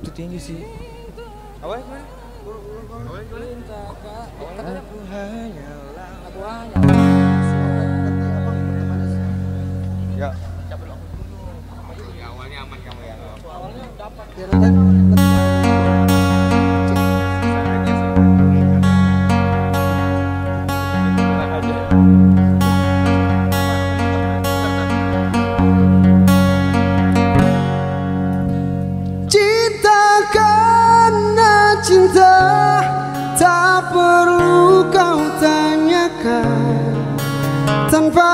Itu tinggi sih. Awalnya gimana? Awalnya gimana? Aku hanyalah Aku hanya Tanpa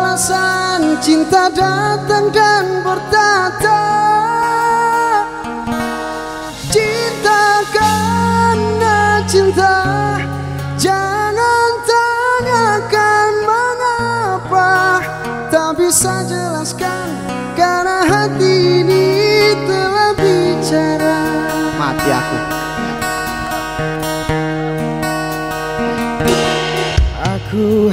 alasan cinta datang dan bertata. Cinta karena cinta Jangan tanyakan mengapa. Tak bisa jelaskan Karena hati ini telah bicara. Mati aku. Aku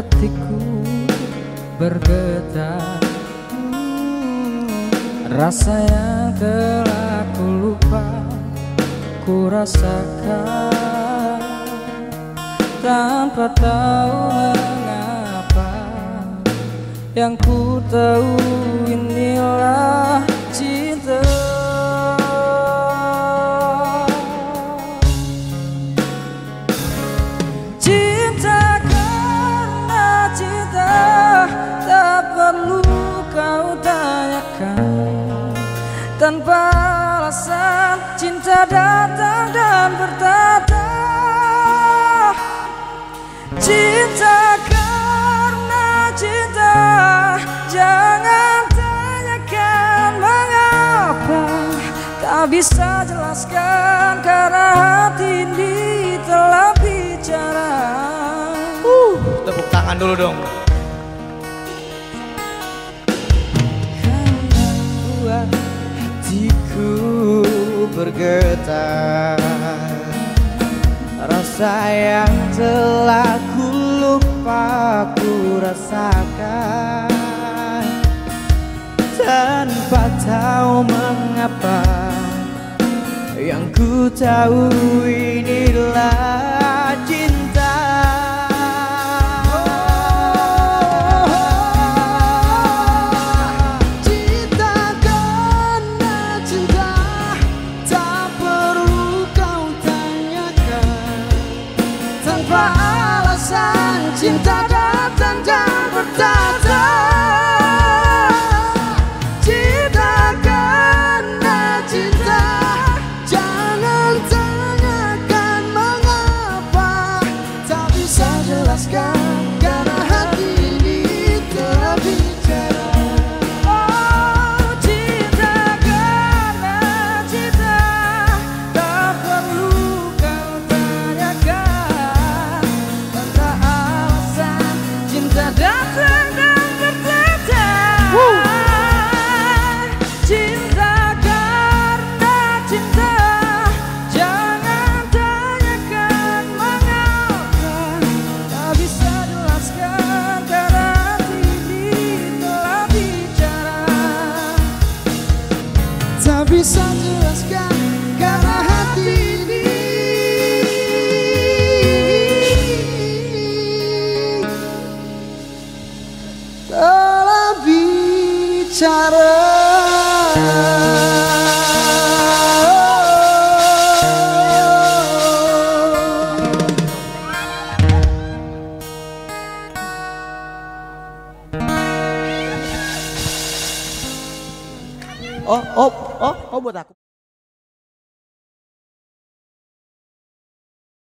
hatiku bergetar. Rasa yang telah ku lupa Ku rasakan. Tanpa tahu mengapa Yang ku tahu inilah Tanpa alasan cinta datang dan bertata Cinta karena cinta Jangan tanyakan mengapa. Tak bisa jelaskan karena hati ini telah bicara. Tepuk tangan dulu dong. Bergetar. Rasa yang telah ku lupa ku rasakan. Tanpa tahu mengapa Yang ku tahu inilah Tanpa alasan cinta datang dan bertata. Cinta karena cinta Jangan tanyakan mengapa. Tak bisa jelaskan bisa jelaskan karena hati ini telah bicara. Oh, oh, oh, oh buat aku.